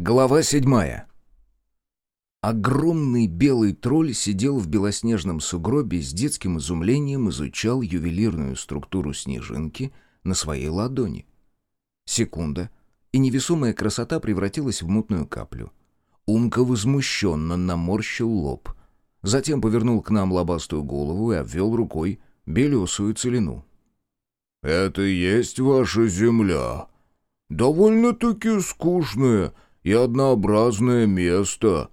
Глава седьмая. Огромный белый тролль сидел в белоснежном сугробе и с детским изумлением изучал ювелирную структуру снежинки на своей ладони. Секунда, и невесомая красота превратилась в мутную каплю. Умка возмущенно наморщил лоб. Затем повернул к нам лобастую голову и обвел рукой белесую целину. «Это есть ваша земля. Довольно-таки скучная и однообразное место».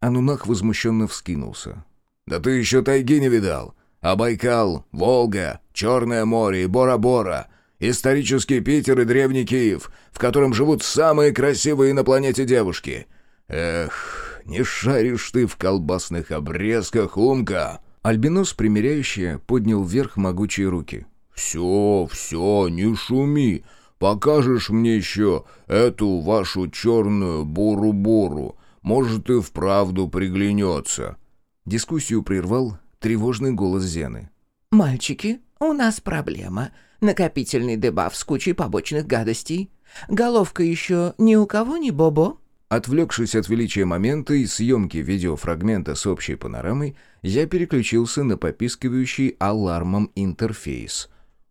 Анунах возмущенно вскинулся. «Да ты еще тайги не видал. А Байкал, Волга, Черное море и Бора-Бора, исторический Питер и древний Киев, в котором живут самые красивые на планете девушки. Эх, не шаришь ты в колбасных обрезках, умка!» Альбинос, примиряющий, поднял вверх могучие руки. «Все, все, не шуми. Покажешь мне еще эту вашу черную буру-буру. Может, и вправду приглянется». Дискуссию прервал тревожный голос Зены. «Мальчики, у нас проблема. Накопительный дебаф с кучей побочных гадостей. Головка еще ни у кого не бобо?» Отвлекшись от величия момента и съемки видеофрагмента с общей панорамой, я переключился на попискивающий алармом интерфейс.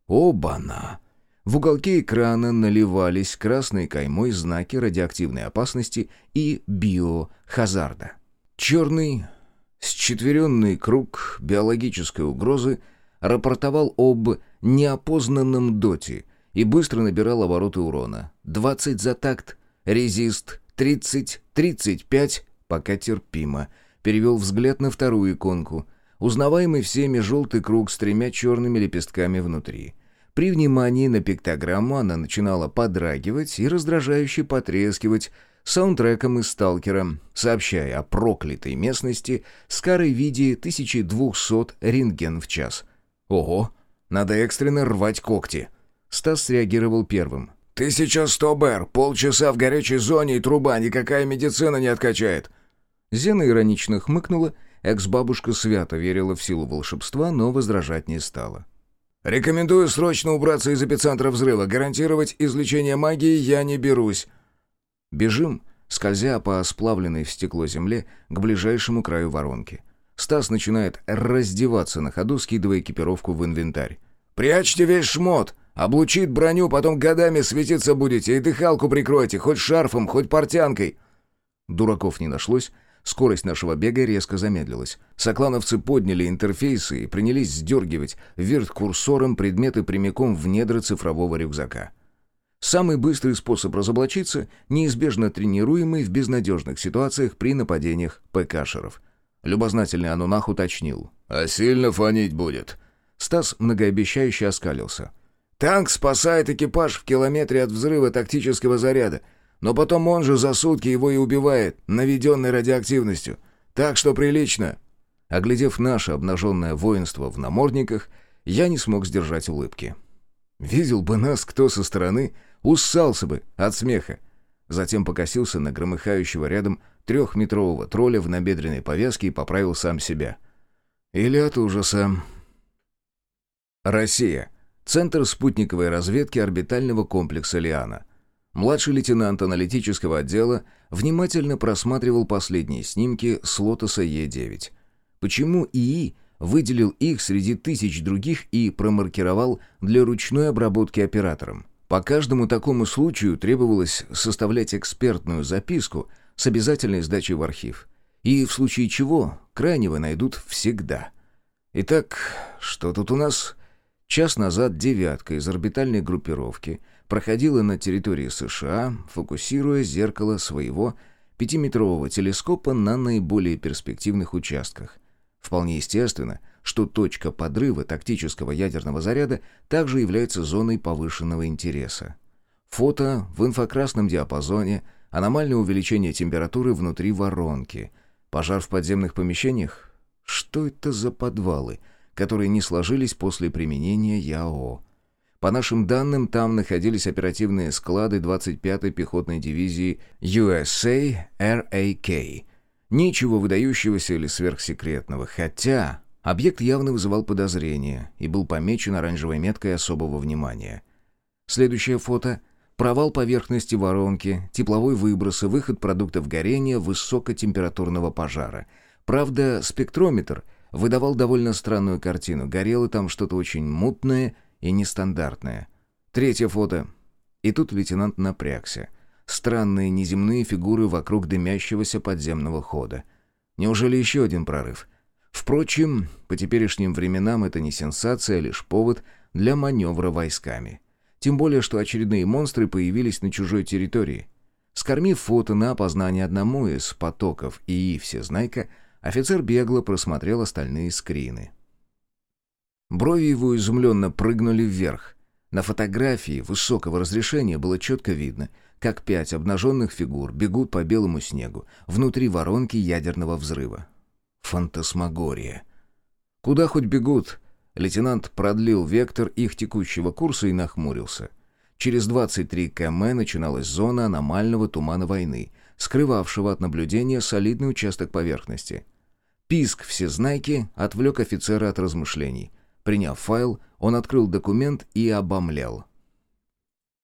Оба-на! В уголке экрана наливались красной каймой знаки радиоактивной опасности и биохазарда. Черный, счетверенный круг биологической угрозы рапортовал об неопознанном доте и быстро набирал обороты урона. 20 за такт, резист 30, 35, пока терпимо. Перевел взгляд на вторую иконку. Узнаваемый всеми желтый круг с тремя черными лепестками внутри. При внимании на пиктограмму она начинала подрагивать и раздражающе потрескивать саундтреком из «Сталкера», сообщая о проклятой местности с карой в виде 1200 рентген в час. «Ого! Надо экстренно рвать когти!» Стас среагировал первым. «Тысяча сто БР, полчаса в горячей зоне и труба, никакая медицина не откачает». Зена иронично хмыкнула, экс-бабушка свято верила в силу волшебства, но возражать не стала. «Рекомендую срочно убраться из эпицентра взрыва. Гарантировать излечение магии я не берусь». Бежим, скользя по сплавленной в стекло земле к ближайшему краю воронки. Стас начинает раздеваться на ходу, скидывая экипировку в инвентарь. «Прячьте весь шмот! Облучит броню, потом годами светиться будете, и дыхалку прикройте, хоть шарфом, хоть портянкой!» Дураков не нашлось, Скорость нашего бега резко замедлилась. Соклановцы подняли интерфейсы и принялись сдергивать вверх курсором предметы прямиком в недра цифрового рюкзака. Самый быстрый способ разоблачиться, неизбежно тренируемый в безнадежных ситуациях при нападениях ПКшеров. Любознательный Анунах уточнил. «А сильно фонить будет?» Стас многообещающе оскалился. «Танк спасает экипаж в километре от взрыва тактического заряда. Но потом он же за сутки его и убивает, наведенной радиоактивностью. Так что прилично». Оглядев наше обнаженное воинство в намордниках, я не смог сдержать улыбки. Видел бы нас кто со стороны, уссался бы от смеха. Затем покосился на громыхающего рядом трехметрового тролля в набедренной повязке и поправил сам себя. Или от ужаса. Россия. Центр спутниковой разведки орбитального комплекса «Лиана». Младший лейтенант аналитического отдела внимательно просматривал последние снимки с Лотоса Е9. Почему ИИ выделил их среди тысяч других и промаркировал для ручной обработки оператором? По каждому такому случаю требовалось составлять экспертную записку с обязательной сдачей в архив. И в случае чего крайнего найдут всегда. Итак, что тут у нас? Час назад «девятка» из орбитальной группировки – проходила над территорией США, фокусируя зеркало своего пятиметрового телескопа на наиболее перспективных участках. Вполне естественно, что точка подрыва тактического ядерного заряда также является зоной повышенного интереса. Фото в инфракрасном диапазоне, аномальное увеличение температуры внутри воронки, пожар в подземных помещениях. Что это за подвалы, которые не сложились после применения ЯО? По нашим данным, там находились оперативные склады 25-й пехотной дивизии USA RAK. Ничего выдающегося или сверхсекретного, хотя объект явно вызывал подозрения и был помечен оранжевой меткой особого внимания. Следующее фото Провал поверхности воронки, тепловой выброс и выход продуктов горения высокотемпературного пожара. Правда, спектрометр выдавал довольно странную картину. Горело там что-то очень мутное и нестандартное. Третье фото. И тут лейтенант напрягся. Странные неземные фигуры вокруг дымящегося подземного хода. Неужели еще один прорыв? Впрочем, по теперешним временам это не сенсация, а лишь повод для маневра войсками. Тем более, что очередные монстры появились на чужой территории. Скормив фото на опознание одному из потоков ИИ «Всезнайка», офицер бегло просмотрел остальные скрины. Брови его изумленно прыгнули вверх. На фотографии высокого разрешения было четко видно, как пять обнаженных фигур бегут по белому снегу внутри воронки ядерного взрыва. Фантасмагория. Куда хоть бегут? Лейтенант продлил вектор их текущего курса и нахмурился. Через 23 км начиналась зона аномального тумана войны, скрывавшего от наблюдения солидный участок поверхности. Писк всезнайки отвлек офицера от размышлений. Приняв файл, он открыл документ и обомлел.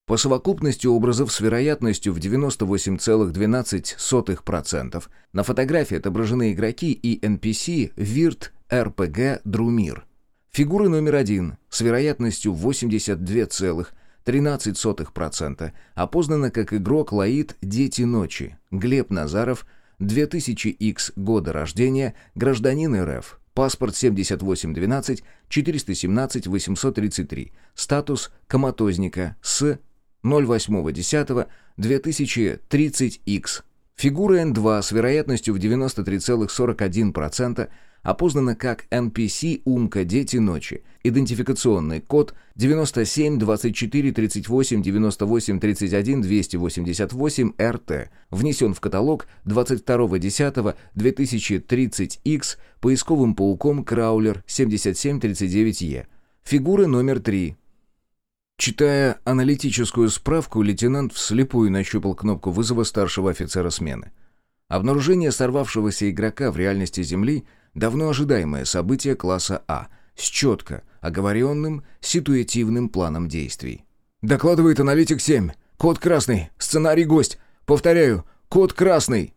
По совокупности образов с вероятностью в 98,12% на фотографии отображены игроки и NPC Вирт РПГ Друмир. Фигура номер один с вероятностью 82,13% опознана как игрок Лаид «Дети ночи» Глеб Назаров, 2000X года рождения, гражданин РФ, Паспорт 7812 417 833. Статус коматозника с 08.10.2030X. Фигура N2 с вероятностью в 93,41% опознана как NPC «Умка. Дети ночи». Идентификационный код 97 24 38 98 31 288 РТ. Внесен в каталог 22.10.2030X поисковым пауком Краулер 7739Е. Фигура номер 3. Читая аналитическую справку, лейтенант вслепую нащупал кнопку вызова старшего офицера смены. Обнаружение сорвавшегося игрока в реальности Земли – давно ожидаемое событие класса А, с четко оговоренным ситуативным планом действий. «Докладывает аналитик 7. Код красный. Сценарий гость. Повторяю, код красный».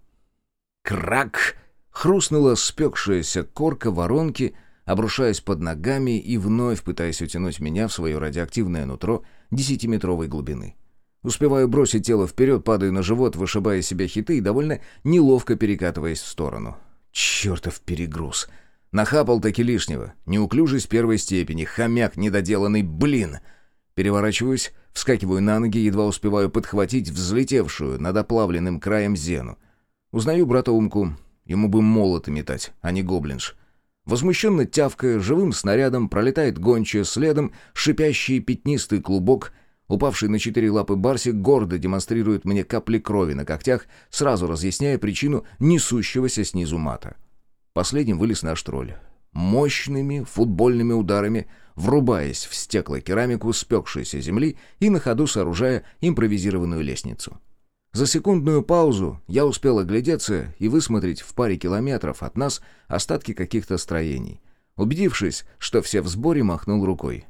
Крак! Хрустнула спекшаяся корка воронки, обрушаясь под ногами и вновь пытаясь утянуть меня в свое радиоактивное нутро десятиметровой глубины. Успеваю бросить тело вперед, падаю на живот, вышибая себя хиты и довольно неловко перекатываясь в сторону. Чертов перегруз. Нахапал таки лишнего. Неуклюжесть первой степени. Хомяк недоделанный, блин. Переворачиваюсь, вскакиваю на ноги, едва успеваю подхватить взлетевшую над оплавленным краем зену. Узнаю брата Умку. Ему бы молоты метать, а не гоблинш. Возмущенно тявкая, живым снарядом пролетает гончая следом, шипящий пятнистый клубок — Упавший на четыре лапы Барсик гордо демонстрирует мне капли крови на когтях, сразу разъясняя причину несущегося снизу мата. Последним вылез наш тролль. Мощными футбольными ударами, врубаясь в стеклокерамику спекшейся земли и на ходу сооружая импровизированную лестницу. За секундную паузу я успел оглядеться и высмотреть в паре километров от нас остатки каких-то строений. Убедившись, что все в сборе, махнул рукой.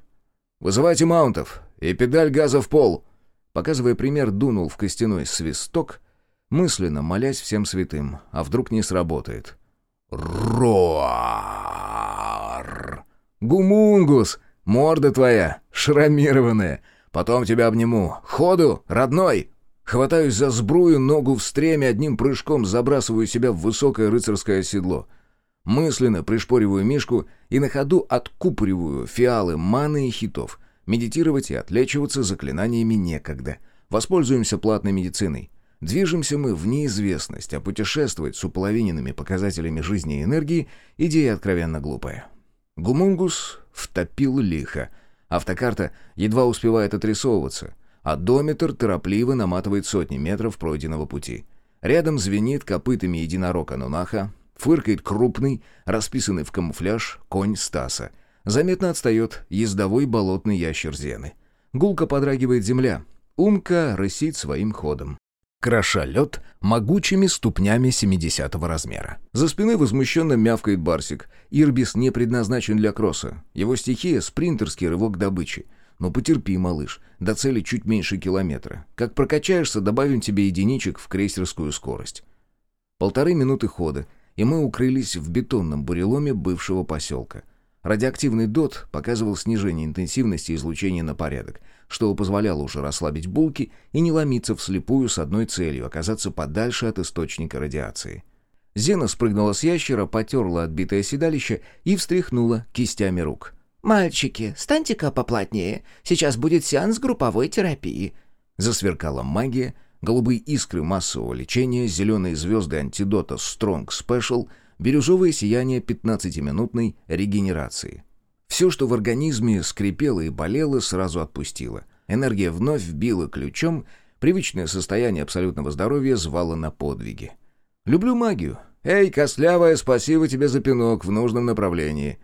«Вызывайте маунтов и педаль газа в пол!» Показывая пример, дунул в костяной свисток, мысленно молясь всем святым, а вдруг не сработает. «Роар!» «Гумунгус! Морда твоя, шрамированная! Потом тебя обниму! Ходу, родной!» Хватаюсь за сбрую, ногу в стреме, одним прыжком забрасываю себя в высокое рыцарское седло. Мысленно пришпориваю Мишку и на ходу откупориваю фиалы маны и хитов. Медитировать и отлечиваться заклинаниями некогда. Воспользуемся платной медициной. Движемся мы в неизвестность, а путешествовать с уполовиненными показателями жизни и энергии – идея откровенно глупая. Гумунгус втопил лихо. Автокарта едва успевает отрисовываться, а дометр торопливо наматывает сотни метров пройденного пути. Рядом звенит копытами единорог Анунаха, Фыркает крупный, расписанный в камуфляж, конь Стаса. Заметно отстает ездовой болотный ящер Зены. Гулко подрагивает земля. Умка рысит своим ходом. Кроша лед могучими ступнями 70-го размера. За спиной возмущенно мявкает барсик. Ирбис не предназначен для кросса. Его стихия — спринтерский рывок добычи. Но потерпи, малыш, до цели чуть меньше километра. Как прокачаешься, добавим тебе единичек в крейсерскую скорость». Полторы минуты хода, и мы укрылись в бетонном буреломе бывшего поселка. Радиоактивный ДОТ показывал снижение интенсивности излучения на порядок, что позволяло уже расслабить булки и не ломиться вслепую с одной целью — оказаться подальше от источника радиации. Зена спрыгнула с ящера, потерла отбитое седалище и встряхнула кистями рук. «Мальчики, станьте-ка поплотнее. Сейчас будет сеанс групповой терапии». Засверкала магия, голубые искры массового лечения, зеленые звезды антидота Strong Special, бирюзовое сияние 15-минутной регенерации. Все, что в организме скрипело и болело, сразу отпустило. Энергия вновь вбила ключом, привычное состояние абсолютного здоровья звало на подвиги. Люблю магию. Эй, костлявая, спасибо тебе за пинок в нужном направлении.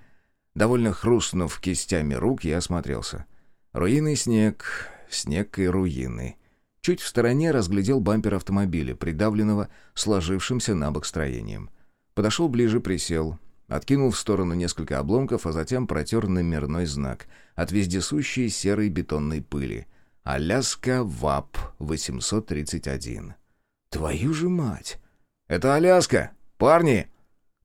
Довольно хрустнув кистями рук, я осмотрелся. Руины снег, снег и руины. Чуть в стороне разглядел бампер автомобиля, придавленного сложившимся на бок строением. Подошел ближе, присел. Откинул в сторону несколько обломков, а затем протер номерной знак от вездесущей серой бетонной пыли. «Аляска ВАП-831». «Твою же мать!» «Это Аляска! Парни!»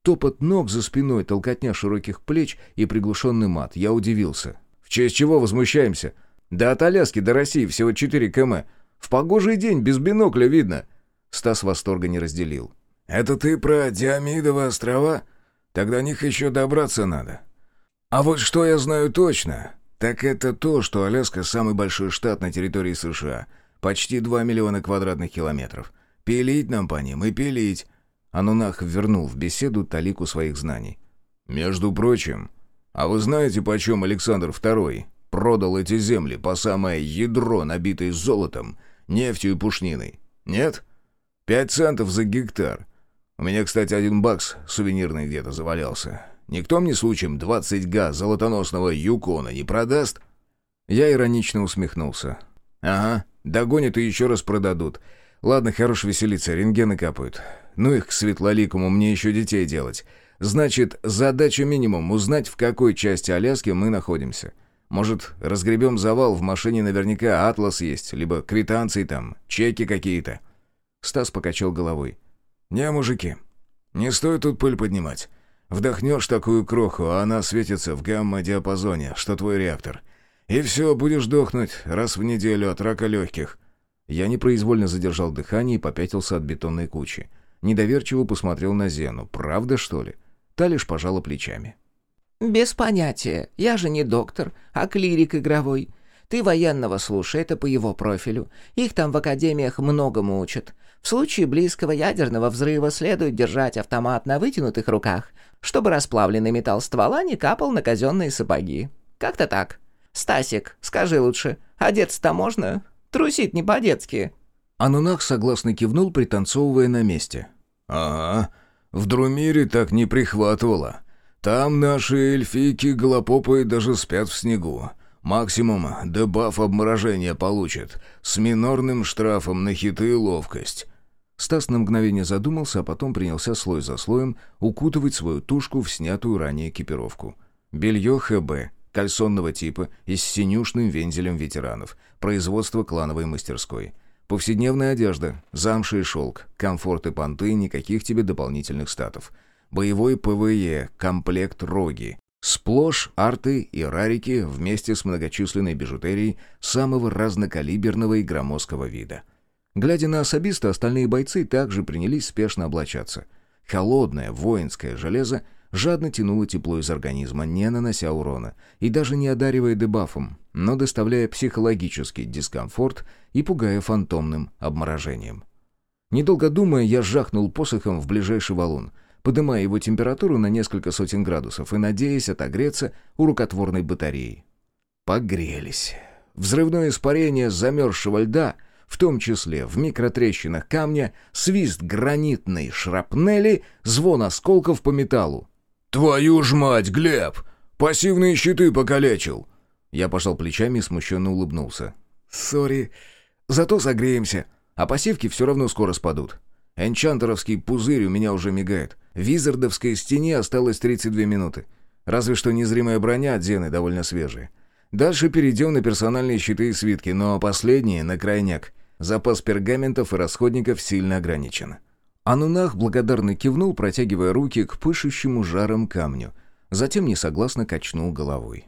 Топот ног за спиной, толкотня широких плеч и приглушенный мат. Я удивился. «В честь чего возмущаемся? Да от Аляски до России всего 4 км. В погожий день без бинокля видно». Стас восторга не разделил. «Это ты про Диамидовы острова? Тогда них еще добраться надо. А вот что я знаю точно, так это то, что Аляска — самый большой штат на территории США. Почти 2 миллиона квадратных километров. Пилить нам по ним и пилить. Анунах вернул в беседу талику своих знаний. «Между прочим, а вы знаете, почем Александр II продал эти земли по самое ядро, набитое золотом, нефтью и пушниной? Нет? Пять центов за гектар. У меня, кстати, один бакс сувенирный где-то завалялся. Никто мне случаем 20 га золотоносного юкона не продаст?» Я иронично усмехнулся. «Ага, догонят и еще раз продадут. Ладно, хорош веселиться, рентгены капают. Ну их к светлоликому, мне еще детей делать. Значит, задача минимум — узнать, в какой части Аляски мы находимся. Может, разгребем завал, в машине наверняка атлас есть, либо квитанции там, чеки какие-то». Стас покачал головой. «Не, мужики, не стоит тут пыль поднимать. Вдохнешь такую кроху, а она светится в гамма-диапазоне, что твой реактор. И все, будешь дохнуть раз в неделю от рака легких. Я непроизвольно задержал дыхание и попятился от бетонной кучи. Недоверчиво посмотрел на Зену. «Правда, что ли?» Та лишь пожала плечами. «Без понятия. Я же не доктор, а клирик игровой. Ты военного слушай, это по его профилю. Их там в академиях многому учат. В случае близкого ядерного взрыва следует держать автомат на вытянутых руках, чтобы расплавленный металл ствола не капал на казенные сапоги. Как-то так. Стасик, скажи лучше, одеться-то можно? Трусит не по-детски». Анунах согласно кивнул, пританцовывая на месте. «Ага, в Друмире так не прихватывало. Там наши эльфийки голопопые даже спят в снегу. Максимум дебаф обморожения получат, с минорным штрафом на хиты и ловкость». Стас на мгновение задумался, а потом принялся слой за слоем укутывать свою тушку в снятую ранее экипировку. Белье ХБ, кальсонного типа и с синюшным вензелем ветеранов, производство клановой мастерской. Повседневная одежда, замша и шелк, комфорт и понты, никаких тебе дополнительных статов. Боевой PvE, комплект роги. Сплошь арты и рарики вместе с многочисленной бижутерией самого разнокалиберного и громоздкого вида. Глядя на особиста, остальные бойцы также принялись спешно облачаться. Холодное воинское железо жадно тянуло тепло из организма, не нанося урона, и даже не одаривая дебафом, но доставляя психологический дискомфорт и пугая фантомным обморожением. Недолго думая, я жахнул посохом в ближайший валун, подымая его температуру на несколько сотен градусов и надеясь отогреться у рукотворной батареи. Погрелись. Взрывное испарение замерзшего льда — в том числе в микротрещинах камня, свист гранитной шрапнели, звон осколков по металлу. «Твою ж мать, Глеб! Пассивные щиты покалечил!» Я пожал плечами и смущенно улыбнулся. «Сори. Зато согреемся. А пассивки все равно скоро спадут. Энчантеровский пузырь у меня уже мигает. Визардовской стене осталось 32 минуты. Разве что незримая броня от Зены довольно свежая. Дальше перейдем на персональные щиты и свитки, но последние на крайняк. Запас пергаментов и расходников сильно ограничен. Анунах благодарно кивнул, протягивая руки к пышущему жаром камню. Затем несогласно качнул головой.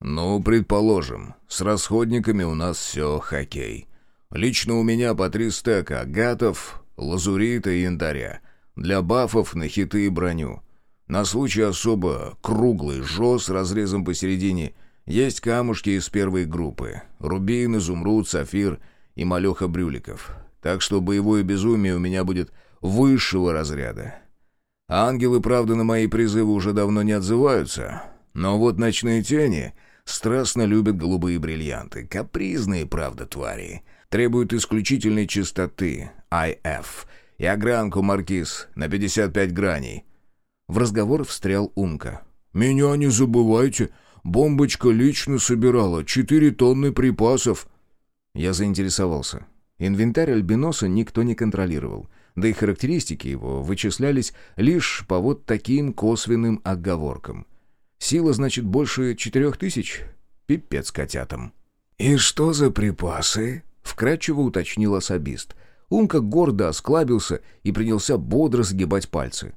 «Ну, предположим, с расходниками у нас все хоккей. Лично у меня по три стека гатов, лазурита и янтаря. Для бафов на хиты и броню. На случай особо круглый жо с разрезом посередине есть камушки из первой группы. Рубин, изумруд, сафир и малеха брюликов. Так что боевое безумие у меня будет высшего разряда. Ангелы, правда, на мои призывы уже давно не отзываются. Но вот ночные тени страстно любят голубые бриллианты. Капризные, правда, твари. Требуют исключительной чистоты, IF, и огранку маркиз на 55 граней. В разговор встрял Умка. «Меня не забывайте, бомбочка лично собирала 4 тонны припасов». Я заинтересовался. Инвентарь Альбиноса никто не контролировал, да и характеристики его вычислялись лишь по вот таким косвенным оговоркам. Сила, значит, больше четырех тысяч? Пипец котятам. «И что за припасы?» — вкратчиво уточнил особист. Умка гордо осклабился и принялся бодро сгибать пальцы.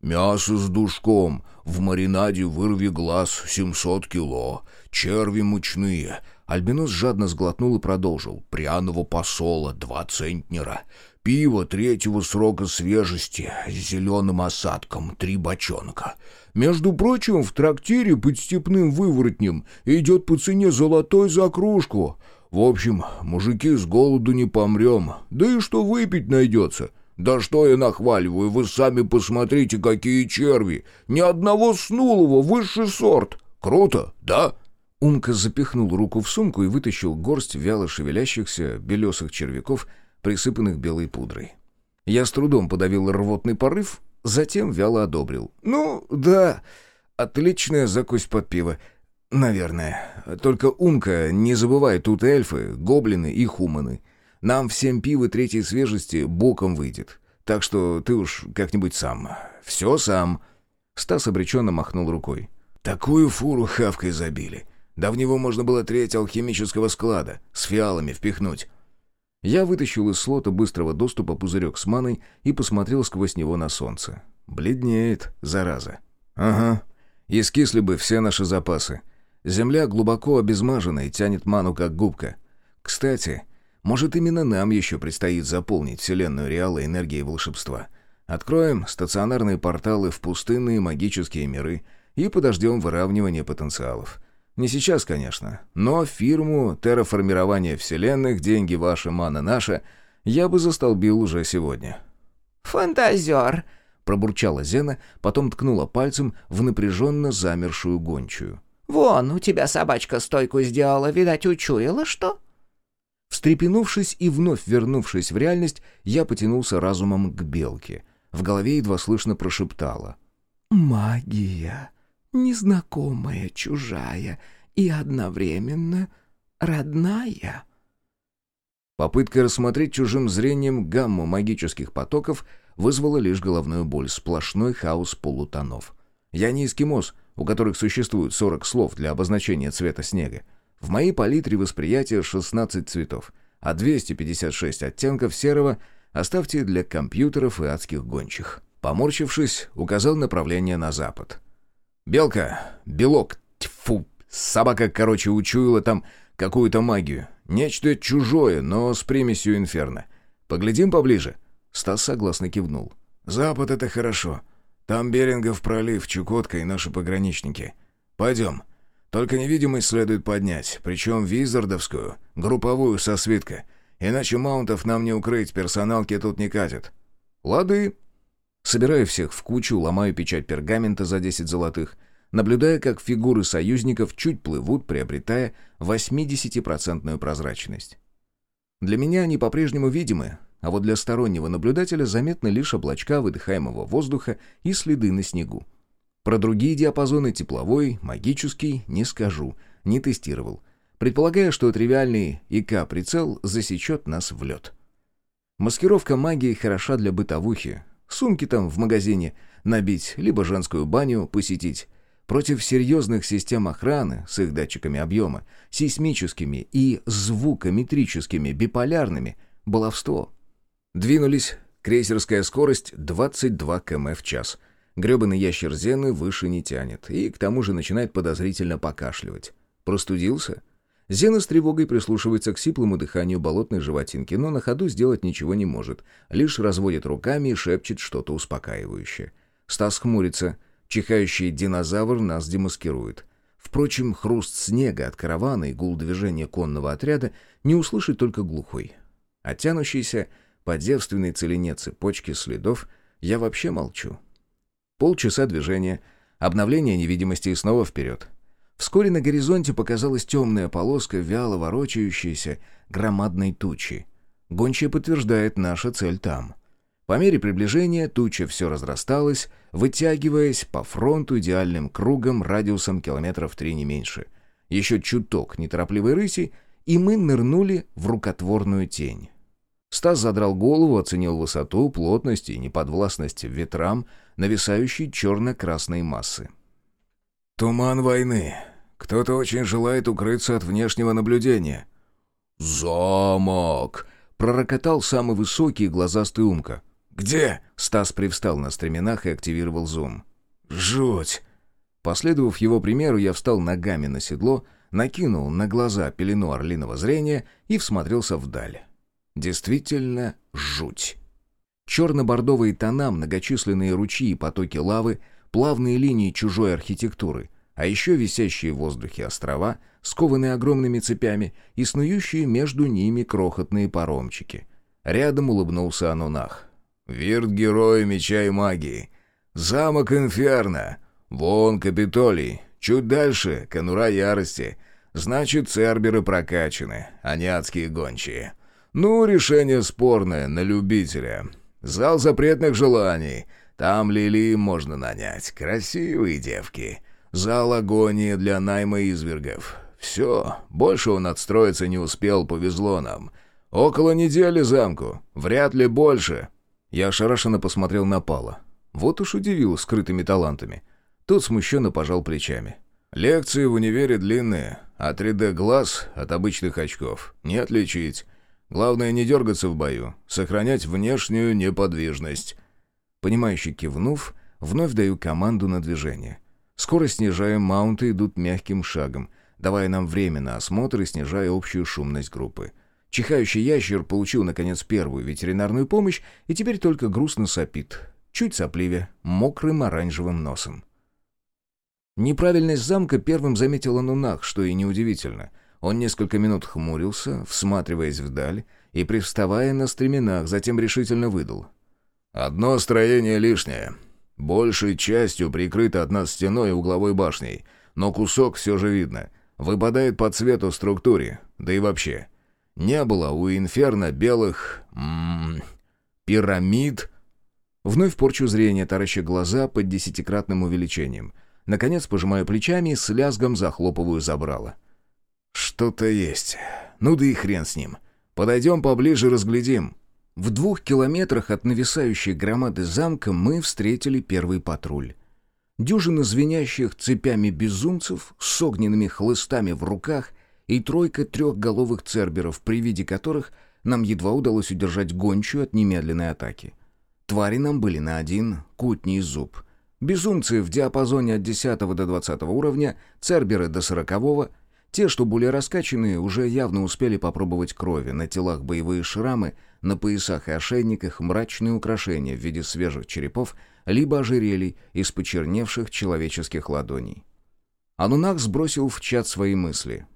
«Мясо с душком, в маринаде вырви глаз 700 кило, черви мучные, Альбинос жадно сглотнул и продолжил. «Пряного посола, два центнера. Пиво третьего срока свежести с зеленым осадком, три бочонка. Между прочим, в трактире под степным выворотнем идет по цене золотой за кружку. В общем, мужики, с голоду не помрем. Да и что выпить найдется?» «Да что я нахваливаю, вы сами посмотрите, какие черви! Ни одного снулого, высший сорт! Круто, да?» Умка запихнул руку в сумку и вытащил горсть вяло шевелящихся белесых червяков, присыпанных белой пудрой. Я с трудом подавил рвотный порыв, затем вяло одобрил. «Ну, да, отличная закусь под пиво. Наверное. Только Умка, не забывай, тут эльфы, гоблины и хуманы. Нам всем пиво третьей свежести боком выйдет. Так что ты уж как-нибудь сам. Все сам». Стас обреченно махнул рукой. «Такую фуру хавкой забили. Да в него можно было треть алхимического склада, с фиалами впихнуть. Я вытащил из слота быстрого доступа пузырек с маной и посмотрел сквозь него на солнце. Бледнеет, зараза. Ага, искисли бы все наши запасы. Земля глубоко обезмажена и тянет ману как губка. Кстати, может именно нам еще предстоит заполнить вселенную реала энергией волшебства. Откроем стационарные порталы в пустынные магические миры и подождем выравнивания потенциалов. Не сейчас, конечно, но фирму терраформирования вселенных, деньги ваши, мана наша, я бы застолбил уже сегодня». «Фантазер!» — пробурчала Зена, потом ткнула пальцем в напряженно замершую гончую. «Вон, у тебя собачка стойку сделала, видать, учуяла, что?» Встрепенувшись и вновь вернувшись в реальность, я потянулся разумом к белке. В голове едва слышно прошептала. «Магия!» незнакомая, чужая и одновременно родная. Попытка рассмотреть чужим зрением гамму магических потоков вызвала лишь головную боль, сплошной хаос полутонов. Я не эскимос, у которых существует 40 слов для обозначения цвета снега. В моей палитре восприятия 16 цветов, а 256 оттенков серого оставьте для компьютеров и адских гончих. Поморщившись, указал направление на запад. Белка, белок, тьфу, собака, короче, учуяла там какую-то магию. Нечто чужое, но с примесью инферно. Поглядим поближе?» Стас согласно кивнул. «Запад — это хорошо. Там Берингов пролив, Чукотка и наши пограничники. Пойдем. Только невидимость следует поднять, причем визардовскую, групповую со свитка. Иначе маунтов нам не укрыть, персоналки тут не катят». «Лады», Собираю всех в кучу, ломаю печать пергамента за 10 золотых, наблюдая, как фигуры союзников чуть плывут, приобретая 80% прозрачность. Для меня они по-прежнему видимы, а вот для стороннего наблюдателя заметны лишь облачка выдыхаемого воздуха и следы на снегу. Про другие диапазоны тепловой, магический не скажу, не тестировал. Предполагая, что тривиальный ИК-прицел засечет нас в лед. Маскировка магии хороша для бытовухи, Сумки там в магазине набить, либо женскую баню посетить. Против серьезных систем охраны с их датчиками объема, сейсмическими и звукометрическими биполярными – баловство. Двинулись. Крейсерская скорость 22 км в час. Гребаный ящер Зены выше не тянет. И к тому же начинает подозрительно покашливать. Простудился? Зена с тревогой прислушивается к сиплому дыханию болотной животинки, но на ходу сделать ничего не может. Лишь разводит руками и шепчет что-то успокаивающее. Стас хмурится. Чихающий динозавр нас демаскирует. Впрочем, хруст снега от каравана и гул движения конного отряда не услышит только глухой. А тянущийся по девственной целине цепочки следов я вообще молчу. Полчаса движения, обновление невидимости и снова вперед. Вскоре на горизонте показалась темная полоска вяло ворочающейся громадной тучи. Гончая подтверждает, наша цель там. По мере приближения туча все разрасталась, вытягиваясь по фронту идеальным кругом радиусом километров три не меньше. Еще чуток неторопливой рыси, и мы нырнули в рукотворную тень. Стас задрал голову, оценил высоту, плотность и неподвластность ветрам нависающей черно-красной массы. «Туман войны. Кто-то очень желает укрыться от внешнего наблюдения». «Замок!» — пророкотал самый высокий глазастый умка. «Где?» — Стас привстал на стременах и активировал зум. «Жуть!» Последовав его примеру, я встал ногами на седло, накинул на глаза пелену орлиного зрения и всмотрелся вдаль. Действительно жуть. Черно-бордовые тона, многочисленные ручьи и потоки лавы, плавные линии чужой архитектуры, а еще висящие в воздухе острова, скованные огромными цепями и снующие между ними крохотные паромчики. Рядом улыбнулся Анунах. «Вирт героя меча и магии. Замок Инферно. Вон Капитолий. Чуть дальше — Конура Ярости. Значит, церберы прокачаны, адские гончие. Ну, решение спорное, на любителя. Зал запретных желаний — там лили можно нанять. Красивые девки. Зал агонии для найма извергов. Все, больше он отстроиться не успел, повезло нам. Около недели замку. Вряд ли больше. Я ошарашенно посмотрел на Пала. Вот уж удивил скрытыми талантами. Тот смущенно пожал плечами. Лекции в универе длинные, а 3D-глаз от обычных очков не отличить. Главное не дергаться в бою, сохранять внешнюю неподвижность. Понимающе кивнув, вновь даю команду на движение. Скорость снижаем, маунты идут мягким шагом, давая нам время на осмотр и снижая общую шумность группы. Чихающий ящер получил, наконец, первую ветеринарную помощь и теперь только грустно сопит, чуть сопливе, мокрым оранжевым носом. Неправильность замка первым заметил Анунах, что и неудивительно. Он несколько минут хмурился, всматриваясь вдаль и привставая на стременах, затем решительно выдал. Одно строение лишнее. Большей частью прикрыто от нас стеной и угловой башней, но кусок все же видно. Выпадает по цвету структуре, да и вообще. Не было у Инферно белых... М -м, пирамид... Вновь порчу зрение, тараща глаза под десятикратным увеличением. Наконец пожимаю плечами и с лязгом захлопываю забрало. «Что-то есть. Ну да и хрен с ним. Подойдем поближе, разглядим». В двух километрах от нависающей громады замка мы встретили первый патруль. Дюжина звенящих цепями безумцев с огненными хлыстами в руках и тройка трехголовых церберов, при виде которых нам едва удалось удержать гончую от немедленной атаки. Твари нам были на один кутний зуб. Безумцы в диапазоне от 10 до 20 уровня, церберы до 40 те, что более раскачанные, уже явно успели попробовать крови, на телах боевые шрамы, на поясах и ошейниках мрачные украшения в виде свежих черепов, либо ожерелий из почерневших человеческих ладоней. Анунак сбросил в чат свои мысли.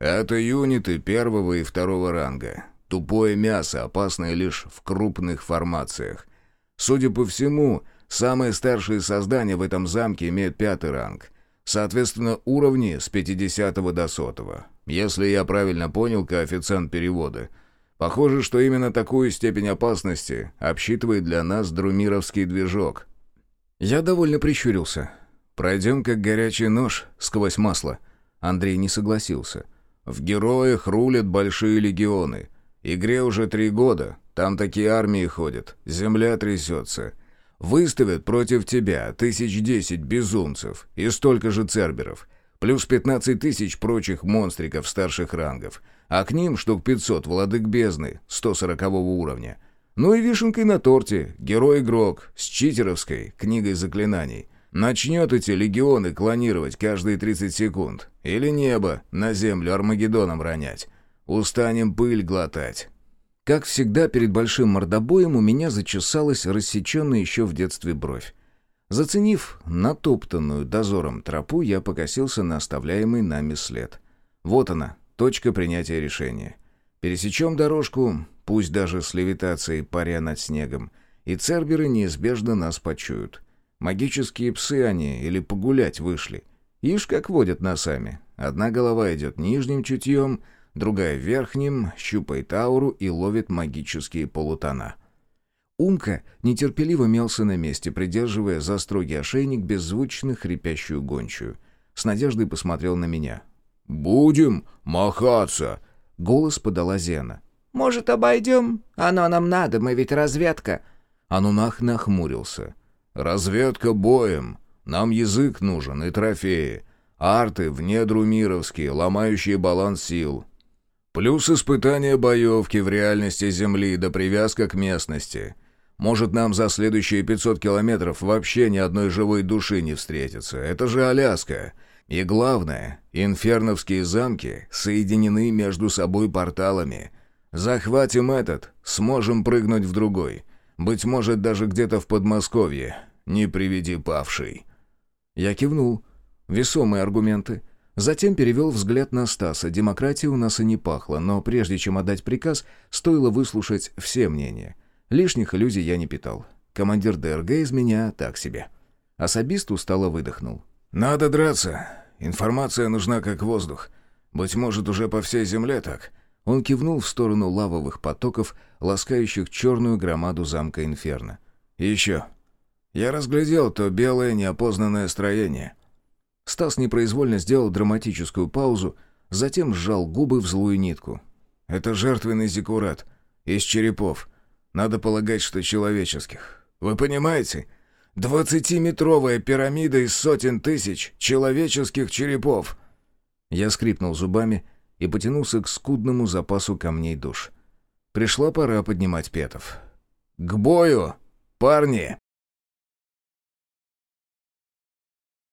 «Это юниты первого и второго ранга. Тупое мясо, опасное лишь в крупных формациях. Судя по всему, самые старшие создания в этом замке имеют пятый ранг. Соответственно, уровни с 50 до 100. Если я правильно понял коэффициент перевода. Похоже, что именно такую степень опасности обсчитывает для нас друмировский движок. Я довольно прищурился. Пройдем как горячий нож сквозь масло. Андрей не согласился. В героях рулят большие легионы. Игре уже три года. Там такие армии ходят. Земля трясется. Выставят против тебя тысяч десять безумцев и столько же церберов, плюс пятнадцать тысяч прочих монстриков старших рангов, а к ним штук пятьсот владык бездны 140 уровня. Ну и вишенкой на торте герой-игрок с читеровской книгой заклинаний. Начнет эти легионы клонировать каждые 30 секунд. Или небо на землю Армагеддоном ронять. Устанем пыль глотать. Как всегда, перед большим мордобоем у меня зачесалась рассеченная еще в детстве бровь. Заценив натоптанную дозором тропу, я покосился на оставляемый нами след. Вот она, точка принятия решения. Пересечем дорожку, пусть даже с левитацией паря над снегом, и церберы неизбежно нас почуют. Магические псы они или погулять вышли. Ишь, как водят носами. Одна голова идет нижним чутьем, другая верхним, щупает ауру и ловит магические полутона. Умка нетерпеливо мелся на месте, придерживая за строгий ошейник беззвучно хрипящую гончую. С надеждой посмотрел на меня. «Будем махаться!» — голос подала Зена. «Может, обойдем? Оно нам надо, мы ведь разведка». Анунах нахмурился. «Разведка боем. Нам язык нужен и трофеи. Арты в мировские, ломающие баланс сил. Плюс испытание боевки в реальности Земли да привязка к местности. Может, нам за следующие 500 километров вообще ни одной живой души не встретится. Это же Аляска. И главное, инферновские замки соединены между собой порталами. Захватим этот, сможем прыгнуть в другой. Быть может, даже где-то в Подмосковье. Не приведи павший». Я кивнул. Весомые аргументы. Затем перевел взгляд на Стаса. Демократия у нас и не пахло, но прежде чем отдать приказ, стоило выслушать все мнения. Лишних иллюзий я не питал. Командир ДРГ из меня так себе. Особист устало выдохнул. «Надо драться. Информация нужна как воздух. Быть может, уже по всей земле так». Он кивнул в сторону лавовых потоков, ласкающих черную громаду замка Инферно. еще. Я разглядел то белое неопознанное строение». Стас непроизвольно сделал драматическую паузу, затем сжал губы в злую нитку. «Это жертвенный зиккурат. Из черепов. Надо полагать, что человеческих. Вы понимаете? Двадцатиметровая пирамида из сотен тысяч человеческих черепов!» Я скрипнул зубами и потянулся к скудному запасу камней душ. Пришла пора поднимать петов. «К бою, парни!»